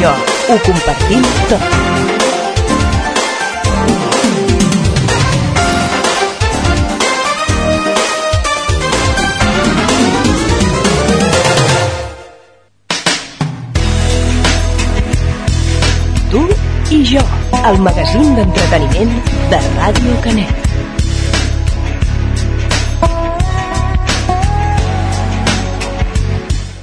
jo ho compartim tot. Tu i jo, el magazín d'entreteniment de Ràdio Canet.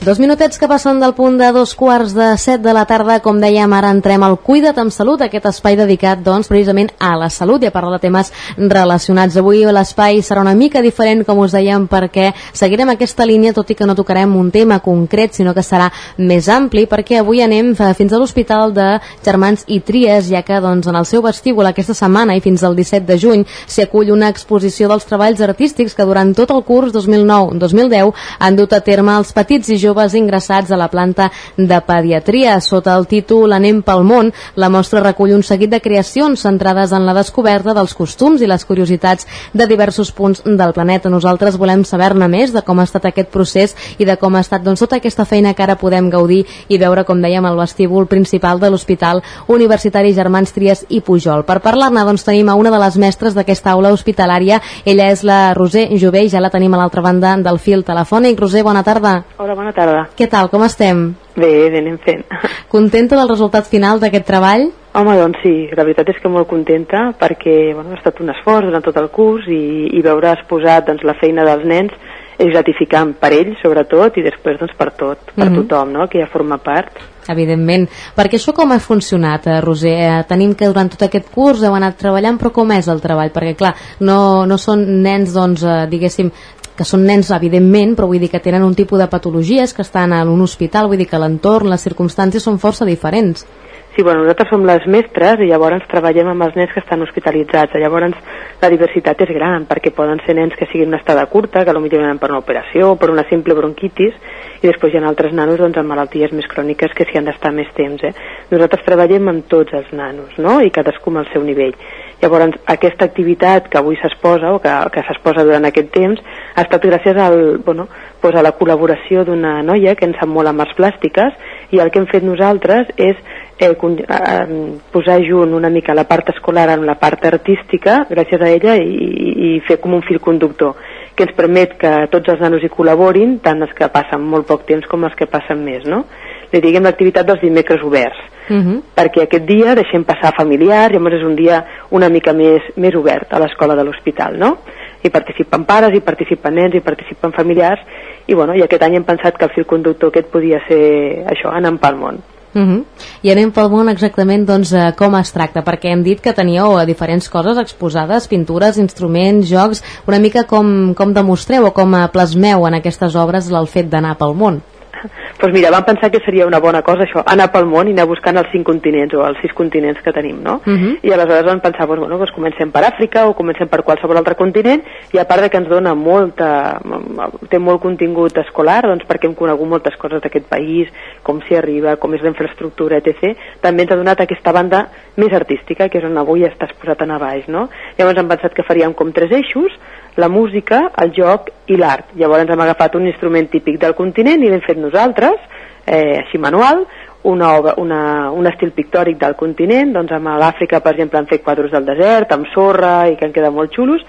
Dos minutets que passen del punt de dos quarts de set de la tarda, com dèiem, ara entrem al Cuida't amb Salut, aquest espai dedicat doncs, precisament a la salut i a parlar de temes relacionats. Avui l'espai serà una mica diferent, com us dèiem, perquè seguirem aquesta línia, tot i que no tocarem un tema concret, sinó que serà més ampli, perquè avui anem fins a l'Hospital de Germans i Tries, ja que doncs, en el seu vestíbul aquesta setmana i fins al 17 de juny s'hi acull una exposició dels treballs artístics que durant tot el curs 2009-2010 han dut a terme els petits i joves joves ingressats a la planta de pediatria. Sota el títol Anem pel món, la mostra recull un seguit de creacions centrades en la descoberta dels costums i les curiositats de diversos punts del planeta. Nosaltres volem saber-ne més de com ha estat aquest procés i de com ha estat doncs, tota aquesta feina que ara podem gaudir i veure, com dèiem, el vestíbul principal de l'Hospital Universitari Germans Trias i Pujol. Per parlar-ne, doncs, tenim a una de les mestres d'aquesta aula hospitalària. Ella és la Roser Jové i ja la tenim a l'altra banda del fil telefònic. Roser, bona tarda. Hola, bona tarda tarda. Què tal, com estem? Bé, bé, anem fent. Contenta del resultat final d'aquest treball? Home, doncs sí, la veritat és que molt contenta perquè bueno, ha estat un esforç durant tot el curs i, i veure exposat doncs, la feina dels nens és gratificant per ells, sobretot, i després doncs, per tot, per mm -hmm. tothom, no?, que ja forma part. Evidentment. Perquè això com ha funcionat, eh, Roser? Eh, tenim que durant tot aquest curs heu anat treballant, però com és el treball? Perquè, clar, no, no són nens, doncs, eh, diguéssim, que són nens, evidentment, però vull dir que tenen un tipus de patologies, que estan en un hospital, vull dir que l'entorn, les circumstàncies són força diferents. Sí, bueno, nosaltres som les mestres i llavors treballem amb els nens que estan hospitalitzats. Llavors la diversitat és gran perquè poden ser nens que siguin una estada curta, que potser venen per una operació per una simple bronquitis i després hi ha altres nanos doncs, amb malalties més cròniques que s'hi han d'estar més temps. Eh? Nosaltres treballem amb tots els nanos no? i cadascú amb el seu nivell. Llavors, aquesta activitat que avui s'exposa o que, que s'exposa durant aquest temps ha estat gràcies al, bueno, pues a la col·laboració d'una noia que ens sap molt amb arts plàstiques i el que hem fet nosaltres és eh, eh, posar junt una mica la part escolar amb la part artística gràcies a ella i, i fer com un fil conductor que ens permet que tots els nanos hi col·laborin, tant els que passen molt poc temps com els que passen més, no? Li diguem l'activitat dels dimecres oberts, uh mhm. -huh. perquè aquest dia deixem passar familiars, llavors és un dia una mica més, més obert a l'escola de l'hospital, no? Hi participen pares, hi participen nens, hi participen familiars, i, bueno, i aquest any hem pensat que el fil conductor aquest podia ser això, anant pel món. Uh -huh. I anem pel món exactament doncs, eh, com es tracta, perquè hem dit que teníeu eh, diferents coses exposades, pintures, instruments, jocs, una mica com, com demostreu o com eh, plasmeu en aquestes obres el fet d'anar pel món pues mira, vam pensar que seria una bona cosa això, anar pel món i anar buscant els cinc continents o els sis continents que tenim, no? Uh -huh. I aleshores vam pensar, pues, bueno, pues comencem per Àfrica o comencem per qualsevol altre continent i a part de que ens dona molta, té molt contingut escolar, doncs perquè hem conegut moltes coses d'aquest país, com s'hi arriba, com és la infraestructura, etc., també ens ha donat aquesta banda més artística, que és on avui estàs posat a baix, no? Llavors hem pensat que faríem com tres eixos, la música, el joc i l'art. Llavors hem agafat un instrument típic del continent i l'hem fet nosaltres, eh, així manual, una, una, un estil pictòric del continent, doncs amb l'Àfrica, per exemple, han fet quadros del desert, amb sorra i que han quedat molt xulos,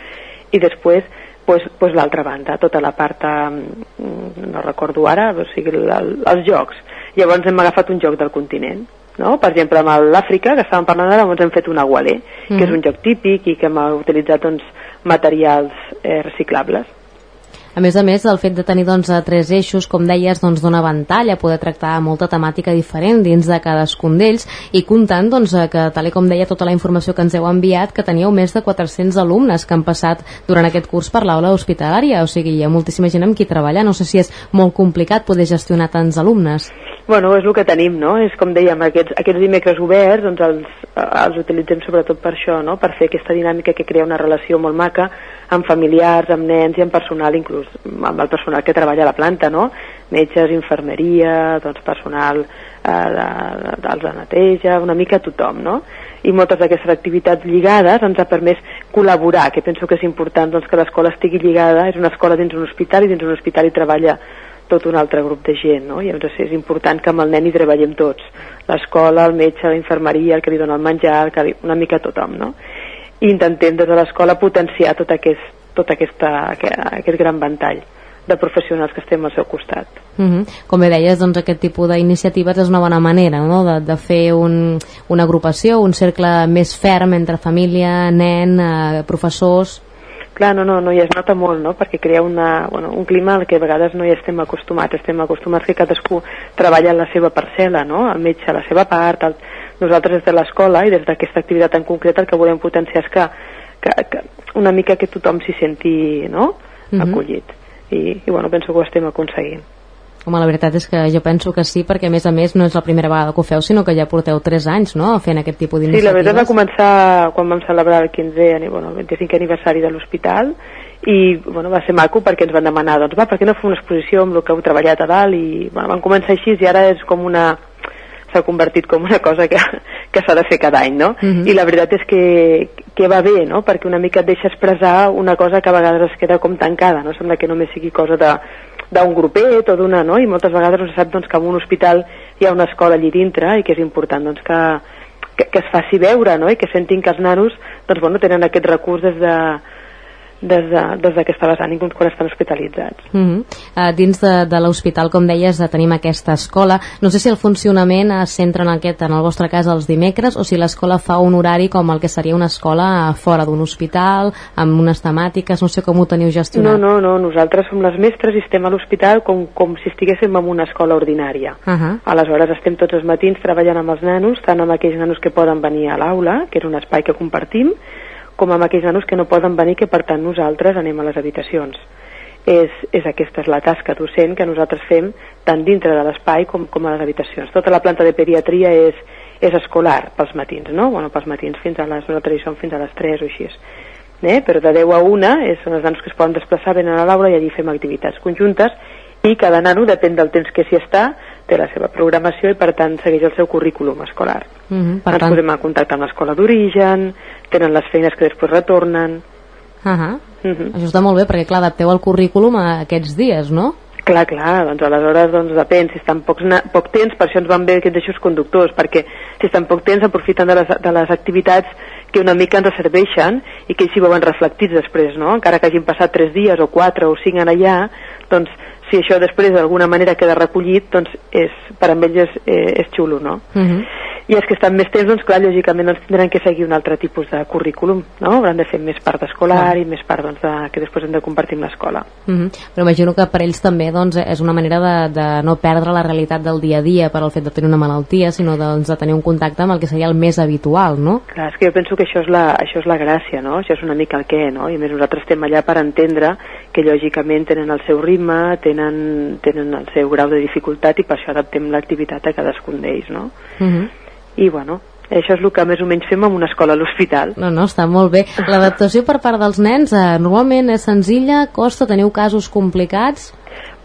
i després pues, pues l'altra banda, tota la part, mm, no recordo ara, o sigui, el, els jocs. Llavors hem agafat un joc del continent, no? Per exemple, amb l'Àfrica, que estàvem parlant ara, doncs hem fet un agualé, mm. que és un joc típic i que hem utilitzat doncs, materials eh, reciclables. A més a més, el fet de tenir doncs, tres eixos, com deies, doncs, dona avantatge a poder tractar molta temàtica diferent dins de cadascun d'ells i comptant doncs, que, tal com deia tota la informació que ens heu enviat, que teníeu més de 400 alumnes que han passat durant aquest curs per l'aula hospitalària, o sigui, hi ha moltíssima gent amb qui treballar. No sé si és molt complicat poder gestionar tants alumnes. Bueno, és el que tenim, no? És com dèiem, aquests, aquests dimecres oberts doncs els, els utilitzem sobretot per això, no? Per fer aquesta dinàmica que crea una relació molt maca amb familiars, amb nens i amb personal, inclús amb el personal que treballa a la planta, no? Metges, infermeria, doncs personal eh, de, dels de neteja, una mica tothom, no? I moltes d'aquestes activitats lligades ens ha permès col·laborar, que penso que és important doncs, que l'escola estigui lligada, és una escola dins un hospital i dins un hospital hi treballa tot un altre grup de gent, no? I llavors és important que amb el nen hi treballem tots, l'escola, el metge, la infermeria, el que li dona el menjar, el que li... una mica tothom, no? I intentem des de l'escola potenciar tot aquest, tot aquesta, aquest gran ventall de professionals que estem al seu costat. Uh mhm. -huh. Com bé deies, doncs, aquest tipus d'iniciatives és una bona manera no? de, de fer un, una agrupació, un cercle més ferm entre família, nen, eh, professors... Clar, no, no, no, i es nota molt, no?, perquè crea una, bueno, un clima al que a vegades no hi estem acostumats, estem acostumats que cadascú treballa en la seva parcel·la, no?, el metge a la seva part, el... nosaltres des de l'escola i des d'aquesta activitat en concret el que volem potenciar és que, que, que una mica que tothom s'hi senti, no?, uh mhm. -huh. acollit i, i bueno, penso que ho estem aconseguint. Home, la veritat és que jo penso que sí, perquè a més a més no és la primera vegada que ho feu, sinó que ja porteu 3 anys, no?, fent aquest tipus d'iniciatives. Sí, la veritat va començar quan vam celebrar el 15è, bueno, el 25è aniversari de l'hospital i bueno, va ser maco perquè ens van demanar doncs va, per què no fer una exposició amb el que heu treballat a dalt i bueno, van començar així i ara és com una s'ha convertit com una cosa que, que s'ha de fer cada any, no? Uh mhm. -huh. I la veritat és que, que va bé, no? Perquè una mica et deixa expressar una cosa que a vegades es queda com tancada, no? Sembla que només sigui cosa de d'un grupet o d'una, no? I moltes vegades no se sap doncs, que en un hospital hi ha una escola allí dintre i que és important doncs, que, que, que es faci veure, no? I que sentin que els nanos doncs, bueno, tenen aquest recurs des de, des d'aquesta de, vessant, inclús quan estan hospitalitzats. Uh -huh. uh, dins de, de l'hospital, com deies, tenim aquesta escola. No sé si el funcionament es centra en aquest, en el vostre cas, els dimecres, o si l'escola fa un horari com el que seria una escola fora d'un hospital, amb unes temàtiques, no sé com ho teniu gestionat. No, no, no, nosaltres som les mestres i estem a l'hospital com, com si estiguéssim en una escola ordinària. Uh -huh. Aleshores estem tots els matins treballant amb els nanos, tant amb aquells nanos que poden venir a l'aula, que és un espai que compartim, com amb aquells nanos que no poden venir, que per tant nosaltres anem a les habitacions. És, és aquesta és la tasca docent que nosaltres fem tant dintre de l'espai com, com a les habitacions. Tota la planta de pediatria és, és escolar pels matins, no? Bueno, pels matins fins a les, nosaltres hi som fins a les 3 o així. Eh? Però de 10 a 1 és, són els nanos que es poden desplaçar, venen a l'aula i allí fem activitats conjuntes i cada nano, depèn del temps que s'hi està, té la seva programació i per tant segueix el seu currículum escolar. Uh mhm, -huh, per Ens tant... posem en contacte amb l'escola d'origen, tenen les feines que després retornen... Uh -huh. Uh -huh. Això està molt bé perquè clar, adapteu el currículum a aquests dies, no? Clar, clar, doncs aleshores doncs, depèn, si estan pocs, poc temps, per això ens van bé aquests eixos conductors, perquè si estan poc temps aprofiten de les, de les activitats que una mica ens serveixen i que ells s'hi veuen reflectits després, no? Encara que hagin passat tres dies o quatre o cinc en allà, doncs si això després d'alguna manera queda recollit, doncs és, per a ells és, eh, és xulo, no? Uh mhm. -huh i els que estan més temps, doncs clar, lògicament doncs, tindran que seguir un altre tipus de currículum, no? Hauran de fer més part escolar ah. i més part doncs, de, que després hem de compartir amb l'escola. Mm -hmm. Però imagino que per ells també doncs, és una manera de, de no perdre la realitat del dia a dia per al fet de tenir una malaltia, sinó doncs, de tenir un contacte amb el que seria el més habitual, no? Clar, és que jo penso que això és la, això és la gràcia, no? Això és una mica el què, no? I més nosaltres estem allà per entendre que lògicament tenen el seu ritme, tenen, tenen el seu grau de dificultat i per això adaptem l'activitat a cadascun d'ells, no? Mm -hmm i bueno, això és el que més o menys fem en una escola a l'hospital. No, no, està molt bé. L'adaptació per part dels nens eh, normalment és senzilla, costa, teniu casos complicats?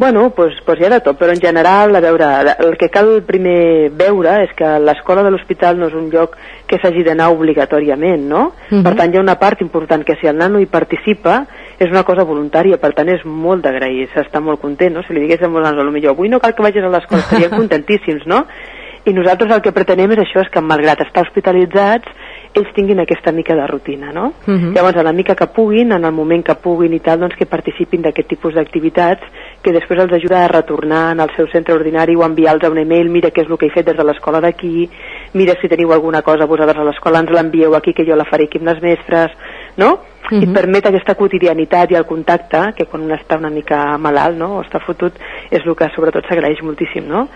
Bueno, pues, pues hi ha de tot, però en general, a veure, el que cal primer veure és que l'escola de l'hospital no és un lloc que s'hagi d'anar obligatòriament, no? Uh mhm. -huh. Per tant, hi ha una part important que si el nano hi participa és una cosa voluntària, per tant és molt d'agrair, s'està molt content, no? Si li digués a molts nanos, potser avui no cal que vagis a l'escola, estarien contentíssims, no? I nosaltres el que pretenem és això, és que malgrat estar hospitalitzats ells tinguin aquesta mica de rutina, no? Uh mhm. -huh. Llavors, a la mica que puguin, en el moment que puguin i tal, doncs que participin d'aquest tipus d'activitats que després els ajuda a retornar en el seu centre ordinari o enviar-los un email, mira què és el que he fet des de l'escola d'aquí, mira si teniu alguna cosa vosaltres a l'escola, ens l'envieu aquí que jo la faré aquí amb les mestres, no? Uh -huh. i mhm. permet aquesta quotidianitat i el contacte, que quan un està una mica malalt no? o està fotut, és el que sobretot s'agraeix moltíssim, no?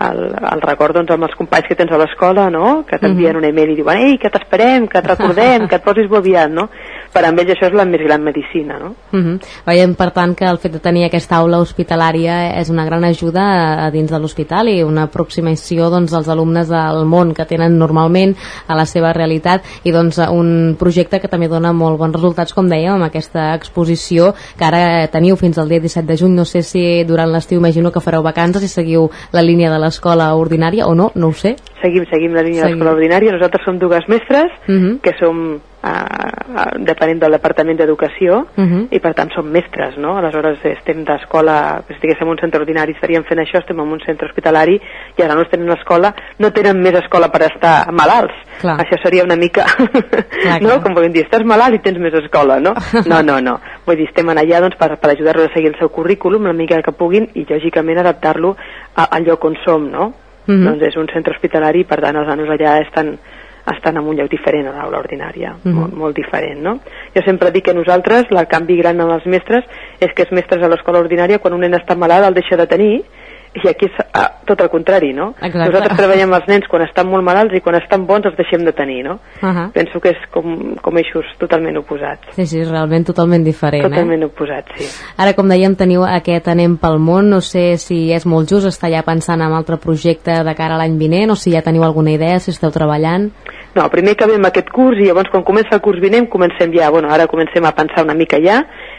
El, el record doncs, amb els companys que tens a l'escola, no? que t'envien mhm. -huh. un email i diuen ei, que t'esperem, que et recordem, que et posis bo aviat, no? Per a ells això és la més gran medicina, no? Uh mhm. -huh. Veiem, per tant, que el fet de tenir aquesta aula hospitalària és una gran ajuda a, a dins de l'hospital i una aproximació doncs, dels alumnes al món que tenen normalment a la seva realitat i doncs un projecte que també dona molt bons resultats, com dèiem, amb aquesta exposició que ara teniu fins al dia 17 de juny. No sé si durant l'estiu imagino que fareu vacances i seguiu la línia de les l'escola ordinària o no, no ho sé. Seguim, seguim la línia Seguim. de l'escola ordinària. Nosaltres som dues mestres, Mhm. que som uh, depenent del Departament d'Educació, Mhm. i per tant som mestres, no? Aleshores estem d'escola, si estiguéssim en un centre ordinari estaríem fent això, estem en un centre hospitalari, i ara no estem en l'escola, no tenen més escola per estar malalts. Clar. Això seria una mica, Clar, no? clar. Com podem dir, estàs malalt i tens més escola, no? No, no, no. Vull dir, estem allà doncs, per, per ajudar-los a seguir el seu currículum, una mica que puguin, i lògicament adaptar-lo al lloc on som, no? Mhm. Doncs és un centre hospitalari i per tant els nanos allà estan, estan en un lloc diferent a l'aula ordinària, Mhm. molt, molt diferent, no? Jo sempre dic que nosaltres, el canvi gran en els mestres és que els mestres a l'escola ordinària quan un nen està malalt el deixa de tenir i aquí és ah, tot el contrari, no? Exacte. Nosaltres treballem els nens quan estan molt malalts i quan estan bons els deixem de tenir, no? Ahà. Penso que és com, com eixos totalment oposats. Sí, sí, realment totalment diferent, eh? Totalment oposats, sí. Ara, com dèiem, teniu aquest Anem pel món. No sé si és molt just estar ja pensant en altre projecte de cara a l'any vinent o si ja teniu alguna idea, si esteu treballant. No, primer acabem aquest curs i llavors quan comença el curs vinent comencem ja, bueno, ara comencem a pensar una mica ja,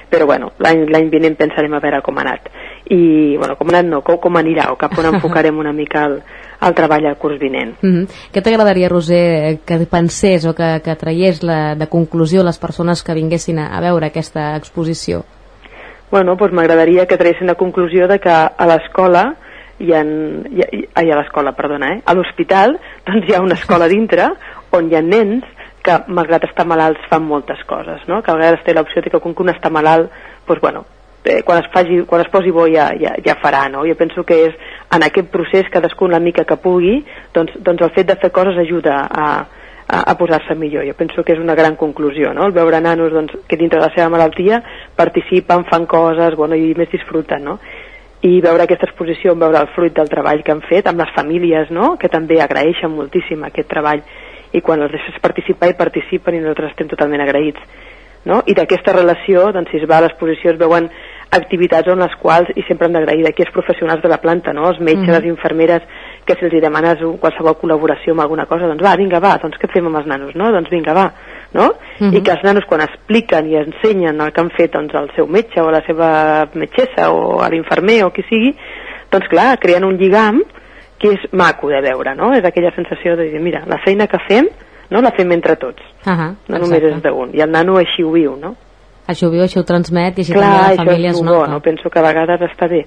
però bueno, l'any vinent pensarem a veure com ha anat. I, bueno, com ha anat no, com, com anirà o cap on enfocarem una mica el, el treball al curs vinent. Mm -hmm. Què t'agradaria, Roser, que pensés o que, que traiés la, de conclusió les persones que vinguessin a, a veure aquesta exposició? Bueno, doncs m'agradaria que traguessin la conclusió de que a l'escola hi ha, hi ha, ai, a l'escola, perdona, eh? a l'hospital doncs hi ha una escola dintre on hi ha nens que malgrat estar malalts fan moltes coses, no? que a vegades té l'opció de que quan un està malalt doncs, bueno, eh, quan, es faci, quan es posi bo ja, ja, ja farà, no? Jo penso que és en aquest procés cadascú la mica que pugui, doncs, doncs el fet de fer coses ajuda a, a, a posar-se millor. Jo penso que és una gran conclusió, no? El veure nanos doncs, que dintre de la seva malaltia participen, fan coses, bueno, i més disfruten, no? i veure aquesta exposició, veure el fruit del treball que han fet amb les famílies, no? que també agraeixen moltíssim aquest treball i quan els deixes participar i participen i nosaltres estem totalment agraïts no? i d'aquesta relació, doncs, si es va a l'exposició es veuen activitats on les quals i sempre hem d'agrair d'aquí els professionals de la planta no? els metges, Mhm. les infermeres que si els demanes un- qualsevol col·laboració amb alguna cosa doncs va, vinga, va, doncs què fem amb els nanos no? doncs vinga, va, no? Mhm. i que els nanos quan expliquen i ensenyen el que han fet doncs, al seu metge o a la seva metgessa o a l'infermer o qui sigui doncs clar, creen un lligam que és maco de veure, no? És aquella sensació de dir, mira, la feina que fem, no la fem entre tots, Ahà, no només és d'un. I el nano així ho viu, no? Això ho viu, això ho transmet i així Clar, també la família es el bo, nota. no? Penso que a vegades està bé,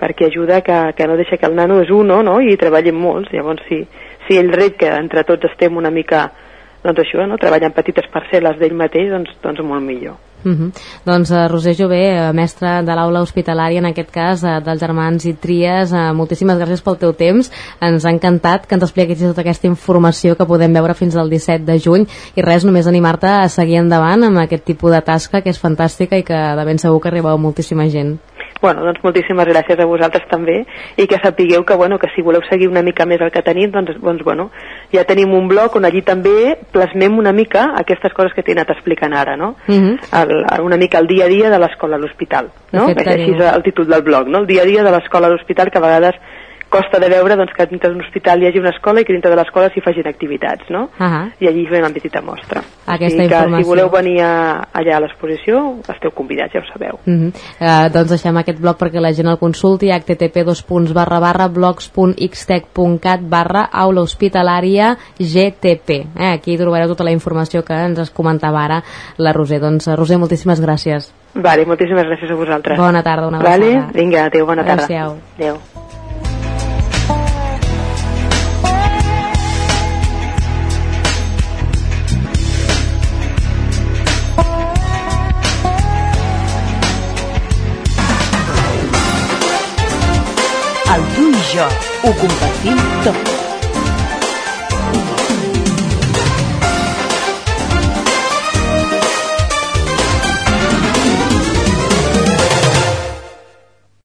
perquè ajuda que, que no deixa que el nano és uno, no? I treballem molts. Llavors, si, si ell ret que entre tots estem una mica doncs això, no? treballant petites parcel·les d'ell mateix, doncs, doncs molt millor. Uh -huh. Doncs uh, Roser Jové, uh, mestra de l'aula hospitalària, en aquest cas, uh, dels germans i tries, uh, moltíssimes gràcies pel teu temps. Ens ha encantat que ens expliquessis tota aquesta informació que podem veure fins al 17 de juny i res, només animar-te a seguir endavant amb aquest tipus de tasca que és fantàstica i que de ben segur que arriba a moltíssima gent. Bueno, doncs moltíssimes gràcies a vosaltres també i que sapigueu que, bueno, que si voleu seguir una mica més el que tenim, doncs, doncs bueno, ja tenim un blog on allí també plasmem una mica aquestes coses que t'he anat explicant ara, no? Uh -huh. el, una mica el dia a dia de l'escola a l'hospital, no? Fet, Així és el títol del blog, no? El dia a dia de l'escola a l'hospital que a vegades costa de veure doncs, que dintre d'un hospital hi hagi una escola i que dintre de l'escola s'hi facin activitats, no? Ahà. I allí fem una petita mostra. Aquesta o sigui que informació. si voleu venir a, allà a l'exposició, esteu convidats, ja ho sabeu. Uh -huh. uh, doncs deixem aquest blog perquè la gent el consulti http blogs.xtec.cat barra aula hospitalària GTP eh? aquí trobareu tota la informació que ens es comentava ara la Roser doncs Roser moltíssimes gràcies Vale, moltíssimes gràcies a vosaltres. Bona tarda, una vale? abraçada. Vinga, adéu, bona tarda. Adéu-siau. Adéu. El tu